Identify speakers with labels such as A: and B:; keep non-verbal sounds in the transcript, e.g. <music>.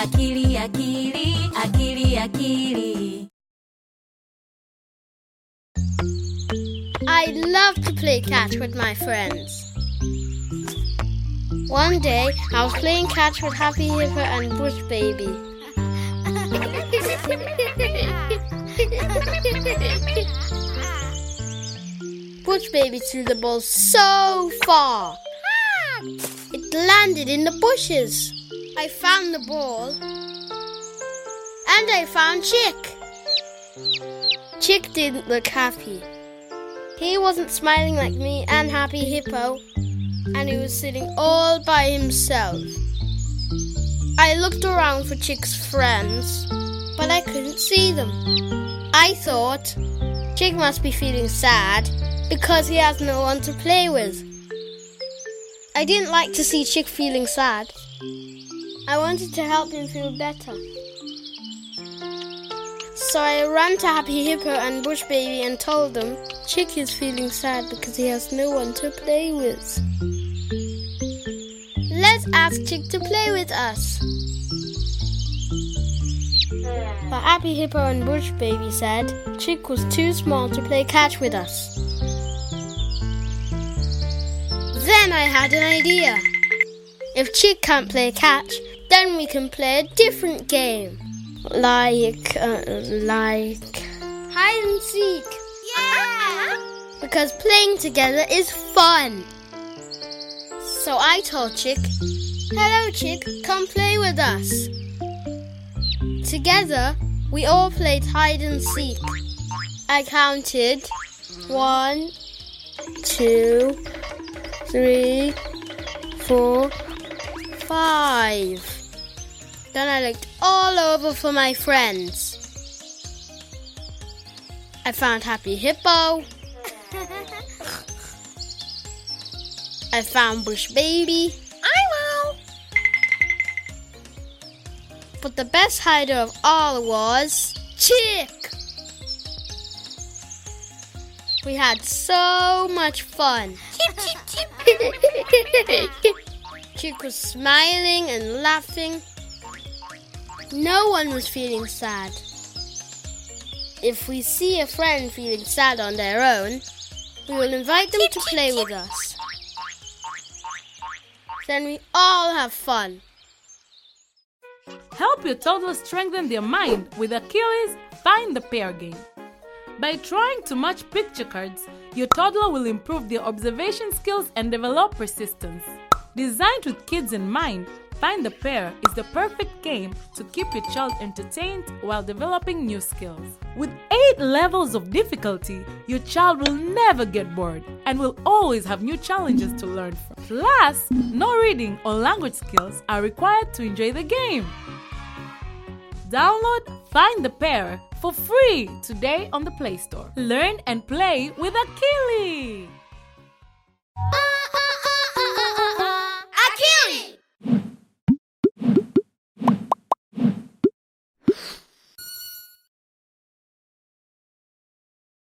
A: akili akili akili akili
B: I love to play catch with my friends. One day, I was playing catch with Happy Hippo and Bush Baby. Bush Baby threw the ball so far. It landed in the bushes. I found the ball. And I found Chick. Chick didn't look happy. He wasn't smiling like me and Happy Hippo, and he was sitting all by himself. I looked around for Chick's friends, but I couldn't see them. I thought Chick must be feeling sad because he has no one to play with. I didn't like to see Chick feeling sad. I wanted to help him feel better. So I ran to Happy Hippo and Bush Baby and told them Chick is feeling sad because he has no one to play with. Let's ask Chick to play with us. But Happy Hippo and Bush Baby said Chick was too small to play catch with us. Then I had an idea. If Chick can't play catch, then we can play a different game. Like, uh, like hide and seek.
A: yeah
B: Because playing together is fun. So I told Chick, Hello, Chick, come play with us. Together, we all played hide and seek. I counted one, two, three, four, five. Then I looked all over for my friends. I found Happy Hippo. I found Bush Baby.
A: I will
B: But the best hider of all was Chick. We had so much fun. <laughs> Chick was smiling and laughing. No one was feeling sad. If we see a friend feeling sad on their own, we will invite them to play with us. Then we all have fun.
C: Help your toddler strengthen their mind with Akili's Find the Pair game. By trying to match picture cards, your toddler will improve their observation skills and develop persistence. Designed with kids in mind, Find the Pair is the perfect game to keep your child entertained while developing new skills. With 8 levels of difficulty, your child will never get bored and will always have new challenges to learn from. Plus, no reading or language skills are required to enjoy the game. Download Find the Pair for free today on the Play Store. Learn and play with Achilles!